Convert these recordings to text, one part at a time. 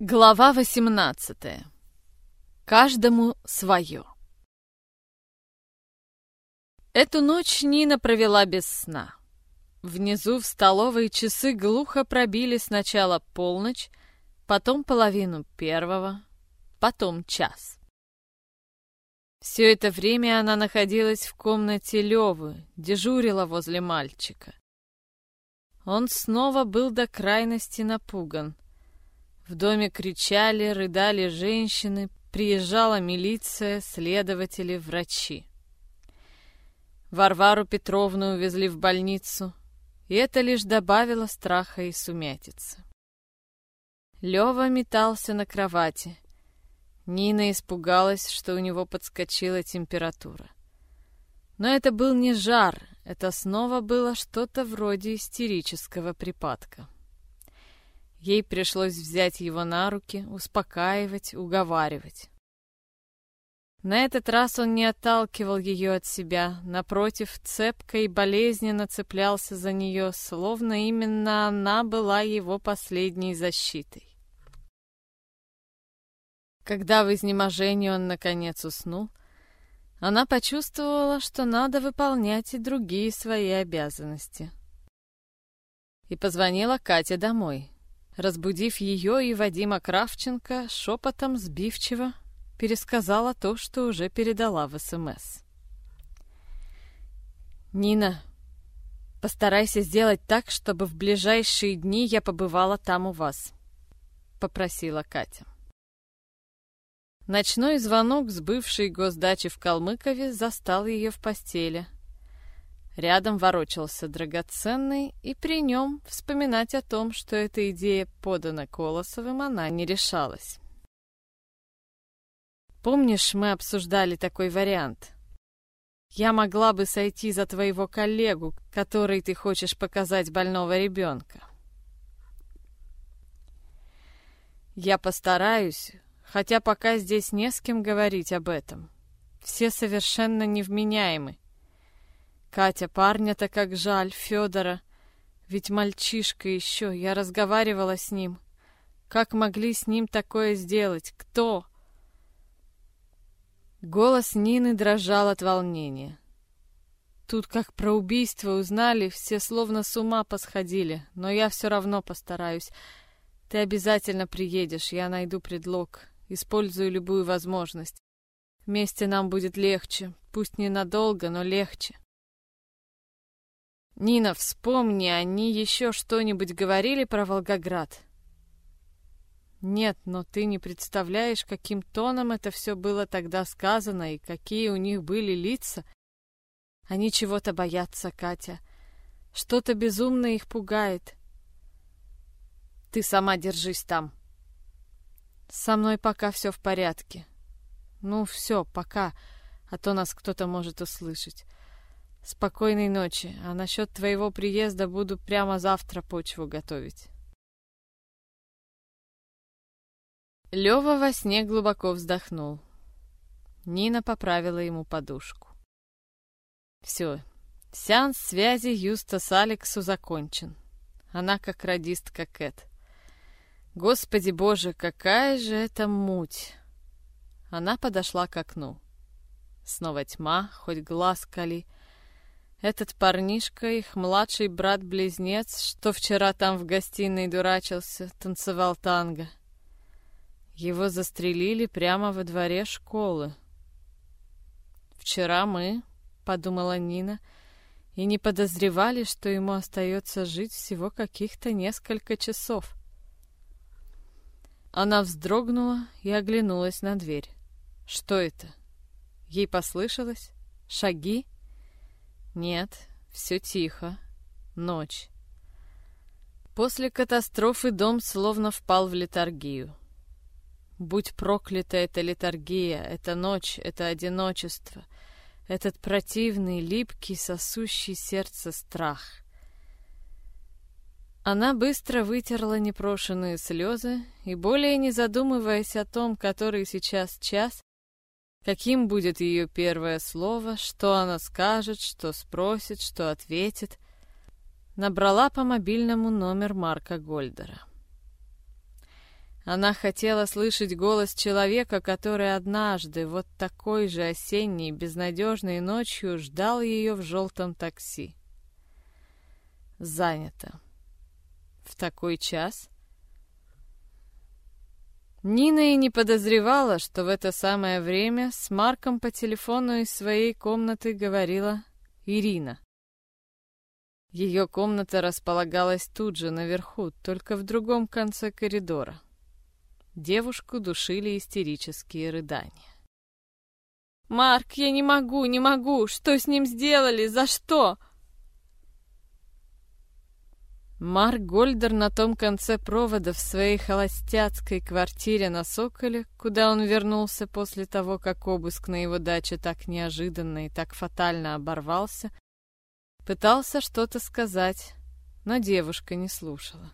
Глава 18. Каждому свое. Эту ночь Нина провела без сна. Внизу в столовой часы глухо пробили сначала полночь, потом половину первого, потом час. Все это время она находилась в комнате Левы, дежурила возле мальчика. Он снова был до крайности напуган — в доме кричали, рыдали женщины, приезжала милиция, следователи, врачи. Варвару Петровну увезли в больницу, и это лишь добавило страха и сумятицы. Лёва метался на кровати. Нина испугалась, что у него подскочила температура. Но это был не жар, это снова было что-то вроде истерического припадка. Ей пришлось взять его на руки, успокаивать, уговаривать. На этот раз он не отталкивал ее от себя, напротив, цепко и болезненно цеплялся за нее, словно именно она была его последней защитой. Когда в изнеможении он наконец уснул, она почувствовала, что надо выполнять и другие свои обязанности. И позвонила Кате домой, Разбудив ее и Вадима Кравченко, шепотом сбивчиво пересказала то, что уже передала в СМС. «Нина, постарайся сделать так, чтобы в ближайшие дни я побывала там у вас», — попросила Катя. Ночной звонок с бывшей госдачи в Калмыкове застал ее в постели — Рядом ворочался драгоценный, и при нем вспоминать о том, что эта идея подана Колосовым, она не решалась. Помнишь, мы обсуждали такой вариант? Я могла бы сойти за твоего коллегу, который ты хочешь показать больного ребенка. Я постараюсь, хотя пока здесь не с кем говорить об этом. Все совершенно невменяемы. Катя, парня-то как жаль, Федора. Ведь мальчишка еще, я разговаривала с ним. Как могли с ним такое сделать? Кто? Голос Нины дрожал от волнения. Тут как про убийство узнали, все словно с ума посходили, но я все равно постараюсь. Ты обязательно приедешь, я найду предлог, использую любую возможность. Вместе нам будет легче, пусть ненадолго, но легче. Нина, вспомни, они еще что-нибудь говорили про Волгоград? Нет, но ты не представляешь, каким тоном это все было тогда сказано и какие у них были лица. Они чего-то боятся, Катя. Что-то безумно их пугает. Ты сама держись там. Со мной пока все в порядке. Ну, все, пока, а то нас кто-то может услышать. Спокойной ночи, а насчет твоего приезда буду прямо завтра почву готовить. Лёва во сне глубоко вздохнул. Нина поправила ему подушку. Все, сеанс связи Юста с Алексу закончен. Она как радистка Кэт. Господи боже, какая же это муть! Она подошла к окну. Снова тьма, хоть глаз кали — этот парнишка, их младший брат-близнец, что вчера там в гостиной дурачился, танцевал танго. Его застрелили прямо во дворе школы. «Вчера мы», — подумала Нина, — «и не подозревали, что ему остается жить всего каких-то несколько часов». Она вздрогнула и оглянулась на дверь. Что это? Ей послышалось? Шаги? Нет, все тихо. Ночь. После катастрофы дом словно впал в летаргию. Будь проклята эта летаргия, эта ночь, это одиночество, этот противный, липкий, сосущий сердце страх. Она быстро вытерла непрошенные слезы и, более не задумываясь о том, который сейчас час, каким будет ее первое слово, что она скажет, что спросит, что ответит. Набрала по мобильному номер Марка Гольдера. Она хотела слышать голос человека, который однажды, вот такой же осенней, безнадежной ночью, ждал ее в желтом такси. Занято. В такой час? Нина и не подозревала, что в это самое время с Марком по телефону из своей комнаты говорила Ирина. Ее комната располагалась тут же, наверху, только в другом конце коридора. Девушку душили истерические рыдания. «Марк, я не могу, не могу! Что с ним сделали? За что?» Марк Гольдер на том конце провода в своей холостяцкой квартире на Соколе, куда он вернулся после того, как обыск на его даче так неожиданно и так фатально оборвался, пытался что-то сказать, но девушка не слушала.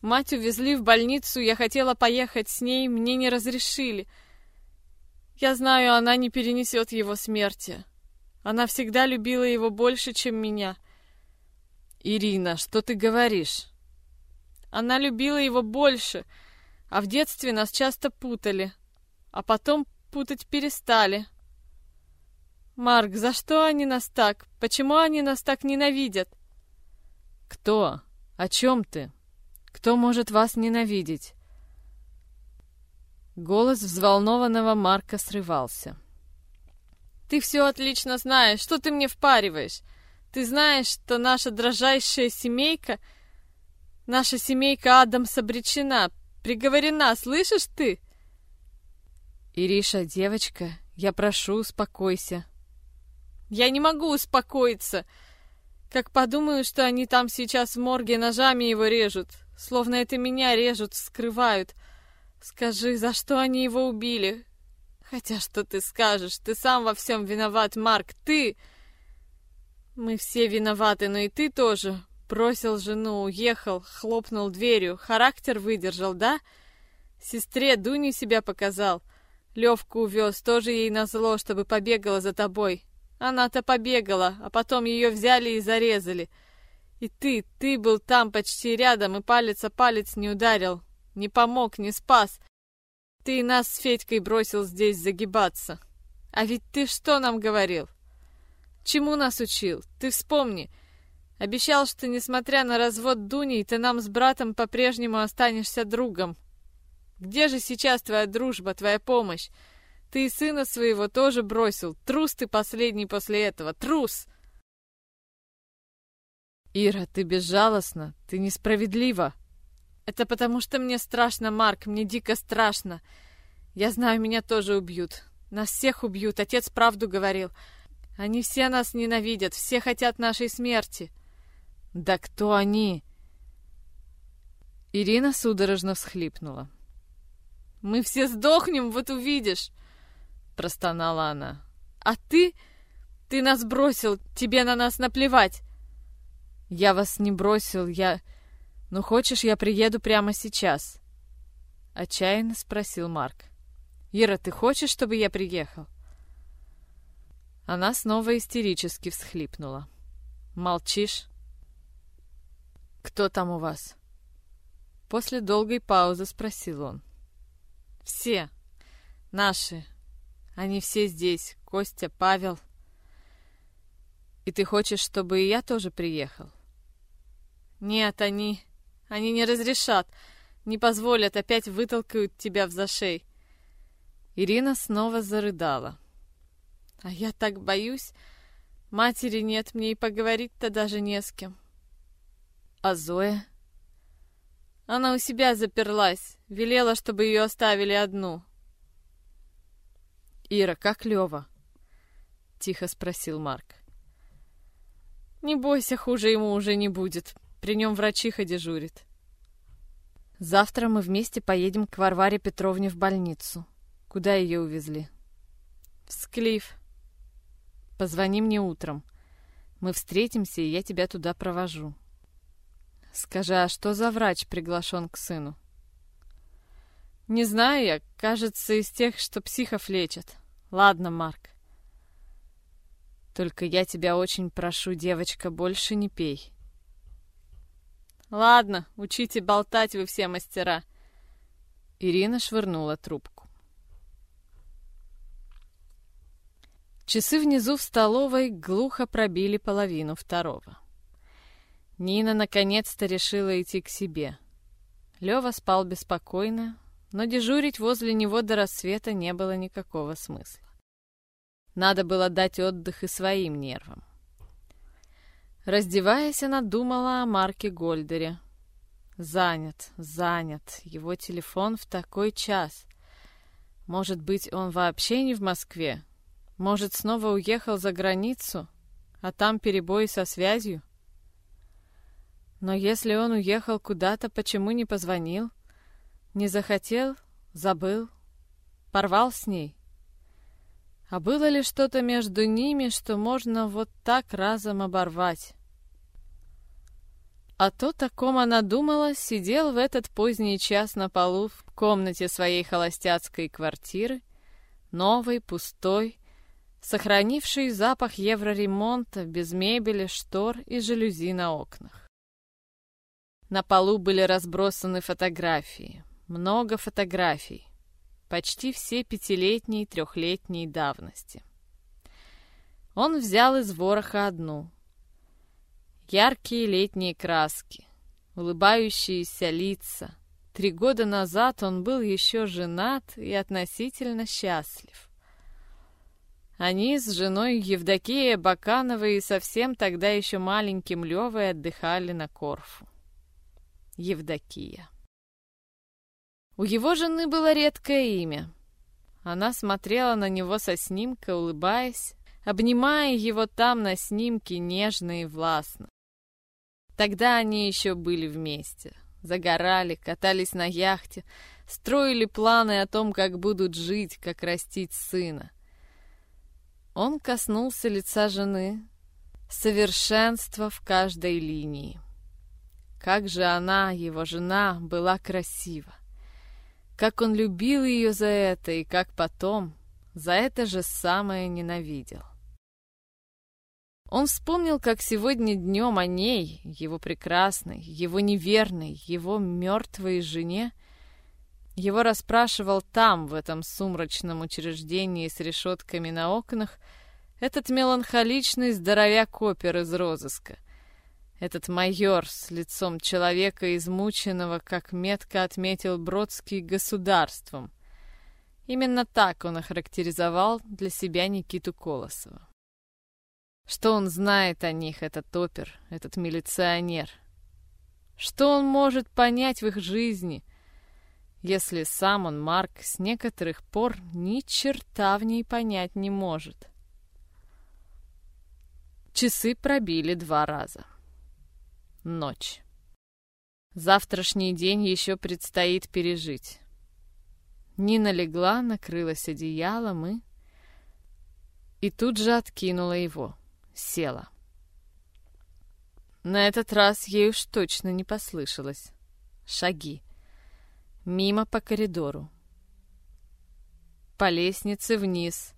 Мать увезли в больницу, я хотела поехать с ней, мне не разрешили. Я знаю, она не перенесет его смерти. Она всегда любила его больше, чем меня. «Ирина, что ты говоришь?» Она любила его больше, а в детстве нас часто путали, а потом путать перестали. Марк, за что они нас так? Почему они нас так ненавидят? Кто? О чем ты? Кто может вас ненавидеть? Голос взволнованного Марка срывался. Ты все отлично знаешь, что ты мне впариваешь? Ты знаешь, что наша дрожайшая семейка, наша семейка Адамс обречена, приговорена, слышишь ты? Ириша, девочка, я прошу, успокойся. Я не могу успокоиться. Как подумаю, что они там сейчас в морге ножами его режут, словно это меня режут, скрывают. Скажи, за что они его убили? Хотя что ты скажешь? Ты сам во всем виноват, Марк, ты... Мы все виноваты, но и ты тоже. Бросил жену, уехал, хлопнул дверью. Характер выдержал, да? Сестре Дуне себя показал. Левку увез, тоже ей назло, чтобы побегала за тобой. Она-то побегала, а потом ее взяли и зарезали. И ты, ты был там почти рядом, и палец о палец не ударил. Не помог, не спас. Ты нас с Федькой бросил здесь загибаться. А ведь ты что нам говорил? Чему нас учил? Ты вспомни. Обещал, что, несмотря на развод Дуни, ты нам с братом по-прежнему останешься другом. Где же сейчас твоя дружба, твоя помощь? Ты и сына своего тоже бросил. Трус ты последний после этого. Трус!» «Ира, ты безжалостна. Ты несправедлива. Это потому, что мне страшно, Марк. Мне дико страшно. Я знаю, меня тоже убьют. Нас всех убьют. Отец правду говорил. Они все нас ненавидят, все хотят нашей смерти. Да кто они? Ирина судорожно всхлипнула. Мы все сдохнем, вот увидишь, простонала она. А ты? Ты нас бросил, тебе на нас наплевать. Я вас не бросил, я... Ну, хочешь, я приеду прямо сейчас? Отчаянно спросил Марк. Ира, ты хочешь, чтобы я приехал? Она снова истерически всхлипнула. «Молчишь?» «Кто там у вас?» После долгой паузы спросил он. «Все. Наши. Они все здесь. Костя, Павел. И ты хочешь, чтобы и я тоже приехал?» «Нет, они... Они не разрешат. Не позволят, опять вытолкают тебя в зашей». Ирина снова зарыдала. А я так боюсь. Матери нет, мне и поговорить-то даже не с кем. А Зоя? Она у себя заперлась, велела, чтобы ее оставили одну. Ира, как Лева? Тихо спросил Марк. Не бойся, хуже ему уже не будет. При нем врачиха дежурит. Завтра мы вместе поедем к Варваре Петровне в больницу. Куда ее увезли? В Склиф. Позвони мне утром. Мы встретимся, и я тебя туда провожу. Скажи, а что за врач приглашен к сыну? Не знаю я, кажется, из тех, что психов лечат. Ладно, Марк. Только я тебя очень прошу, девочка, больше не пей. Ладно, учите болтать вы все мастера. Ирина швырнула трубку. Часы внизу в столовой глухо пробили половину второго. Нина наконец-то решила идти к себе. Лёва спал беспокойно, но дежурить возле него до рассвета не было никакого смысла. Надо было дать отдых и своим нервам. Раздеваясь, она думала о Марке Гольдере. Занят, занят, его телефон в такой час. Может быть, он вообще не в Москве? Может, снова уехал за границу, а там перебои со связью? Но если он уехал куда-то, почему не позвонил? Не захотел? Забыл? Порвал с ней? А было ли что-то между ними, что можно вот так разом оборвать? А то, о ком она думала, сидел в этот поздний час на полу в комнате своей холостяцкой квартиры, новой, пустой, сохранивший запах евроремонта, без мебели, штор и жалюзи на окнах. На полу были разбросаны фотографии, много фотографий, почти все пятилетней, трехлетней давности. Он взял из вороха одну. Яркие летние краски, улыбающиеся лица. Три года назад он был еще женат и относительно счастлив. Они с женой Евдокией Бакановой и совсем тогда еще маленьким Левой отдыхали на Корфу. Евдокия. У его жены было редкое имя. Она смотрела на него со снимка, улыбаясь, обнимая его там на снимке нежно и властно. Тогда они еще были вместе. Загорали, катались на яхте, строили планы о том, как будут жить, как растить сына. Он коснулся лица жены, совершенства в каждой линии. Как же она, его жена, была красива. Как он любил ее за это, и как потом за это же самое ненавидел. Он вспомнил, как сегодня днем о ней, его прекрасной, его неверной, его мертвой жене, его расспрашивал там, в этом сумрачном учреждении с решетками на окнах, этот меланхоличный здоровяк-опер из розыска — этот майор с лицом человека, измученного, как метко отметил Бродский, государством. Именно так он охарактеризовал для себя Никиту Колосова. Что он знает о них, этот опер, этот милиционер? Что он может понять в их жизни, если сам он, Марк, с некоторых пор ни черта в ней понять не может? Часы пробили два раза. Ночь. Завтрашний день еще предстоит пережить. Нина легла, накрылась одеялом и... И тут же откинула его, села. На этот раз ей уж точно не послышалось. Шаги. Мимо по коридору. По лестнице вниз.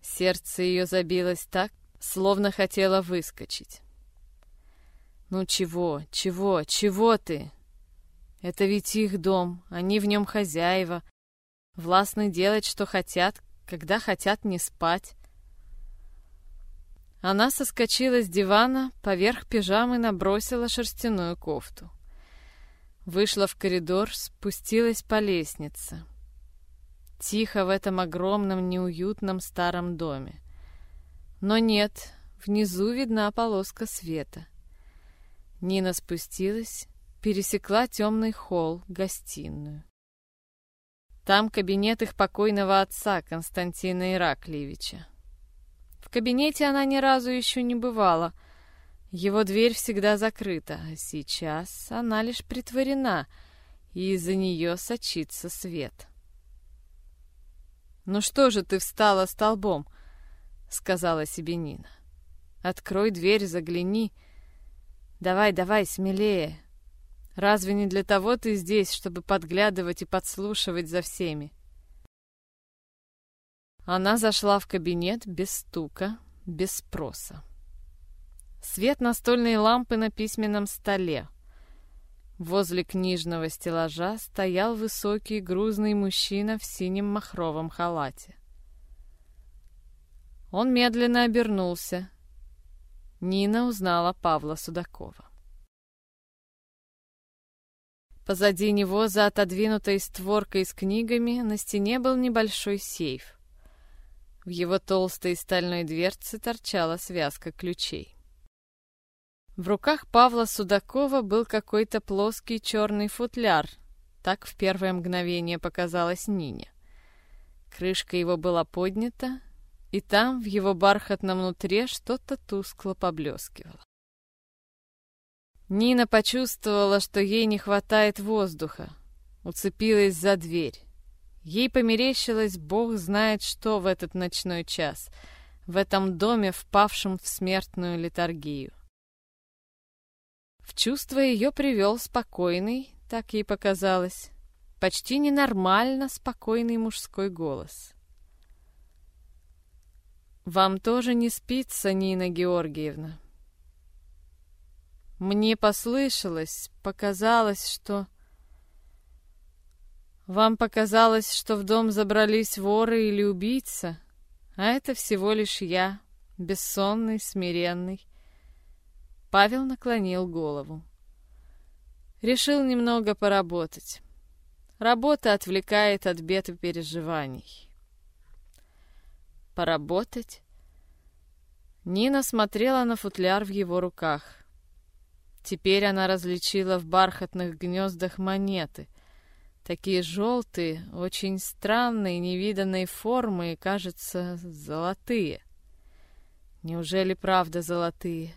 Сердце ее забилось так, словно хотело выскочить. «Ну чего, чего, чего ты? Это ведь их дом, они в нем хозяева. Властны делать, что хотят, когда хотят не спать». Она соскочила с дивана, поверх пижамы набросила шерстяную кофту. Вышла в коридор, спустилась по лестнице. Тихо в этом огромном, неуютном старом доме. Но нет, внизу видна полоска света — Нина спустилась, пересекла темный холл, гостиную. Там кабинет их покойного отца, Константина Ираклиевича. В кабинете она ни разу еще не бывала. Его дверь всегда закрыта, а сейчас она лишь притворена, и из-за нее сочится свет. «Ну что же ты встала столбом?» — сказала себе Нина. «Открой дверь, загляни». Давай, давай, смелее. Разве не для того ты здесь, чтобы подглядывать и подслушивать за всеми? Она зашла в кабинет без стука, без спроса. Свет настольной лампы на письменном столе. Возле книжного стеллажа стоял высокий грузный мужчина в синем махровом халате. Он медленно обернулся. Нина узнала Павла Судакова. Позади него, за отодвинутой створкой с книгами, на стене был небольшой сейф. В его толстой стальной дверце торчала связка ключей. В руках Павла Судакова был какой-то плоский черный футляр. Так в первое мгновение показалось Нине. Крышка его была поднята, и там, в его бархатном нутре, что-то тускло поблескивало. Нина почувствовала, что ей не хватает воздуха, уцепилась за дверь. Ей померещилось, бог знает что в этот ночной час, в этом доме, впавшем в смертную литургию. В чувство ее привел спокойный, так ей показалось, почти ненормально спокойный мужской голос. «Вам тоже не спится, Нина Георгиевна?» Мне послышалось, показалось, что... Вам показалось, что в дом забрались воры или убийца, а это всего лишь я, бессонный, смиренный. Павел наклонил голову. Решил немного поработать. Работа отвлекает от бед и переживаний. Поработать? Нина смотрела на футляр в его руках. Теперь она различила в бархатных гнездах монеты. Такие желтые, очень странные, невиданной формы и, кажется, золотые. Неужели правда золотые?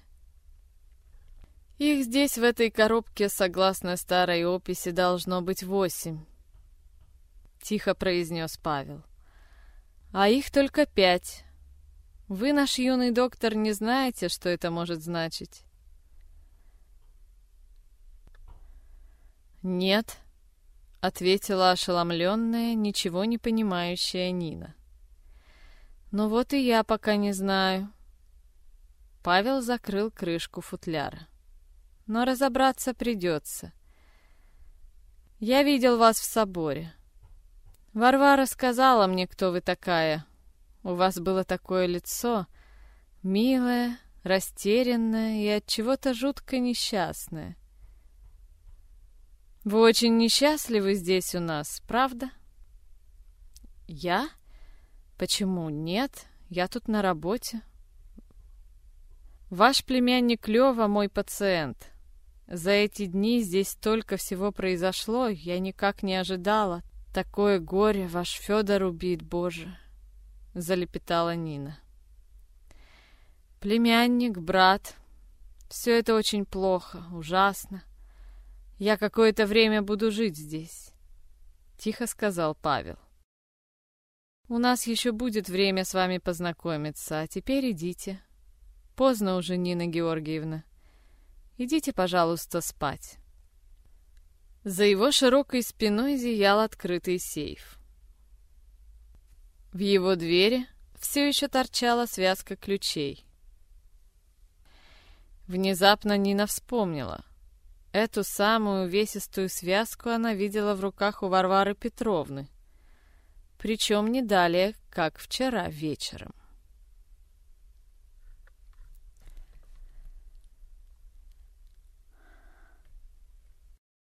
Их здесь, в этой коробке, согласно старой описи, должно быть восемь. Тихо произнес Павел а их только пять. Вы, наш юный доктор, не знаете, что это может значить?» «Нет», — ответила ошеломленная, ничего не понимающая Нина. «Ну вот и я пока не знаю». Павел закрыл крышку футляра. «Но разобраться придется. Я видел вас в соборе. Варвара сказала мне, кто вы такая. У вас было такое лицо, милое, растерянное и от чего-то жутко несчастное. Вы очень несчастливы здесь у нас, правда? Я? Почему нет? Я тут на работе. Ваш племянник Лёва мой пациент. За эти дни здесь столько всего произошло, я никак не ожидала. Такое горе ваш Федор убит, Боже, залепетала Нина. Племянник, брат, все это очень плохо, ужасно. Я какое-то время буду жить здесь, тихо сказал Павел. У нас еще будет время с вами познакомиться, а теперь идите. Поздно уже, Нина Георгиевна. Идите, пожалуйста, спать. За его широкой спиной зиял открытый сейф. В его двери все еще торчала связка ключей. Внезапно Нина вспомнила. Эту самую увесистую связку она видела в руках у Варвары Петровны. Причем не далее, как вчера вечером.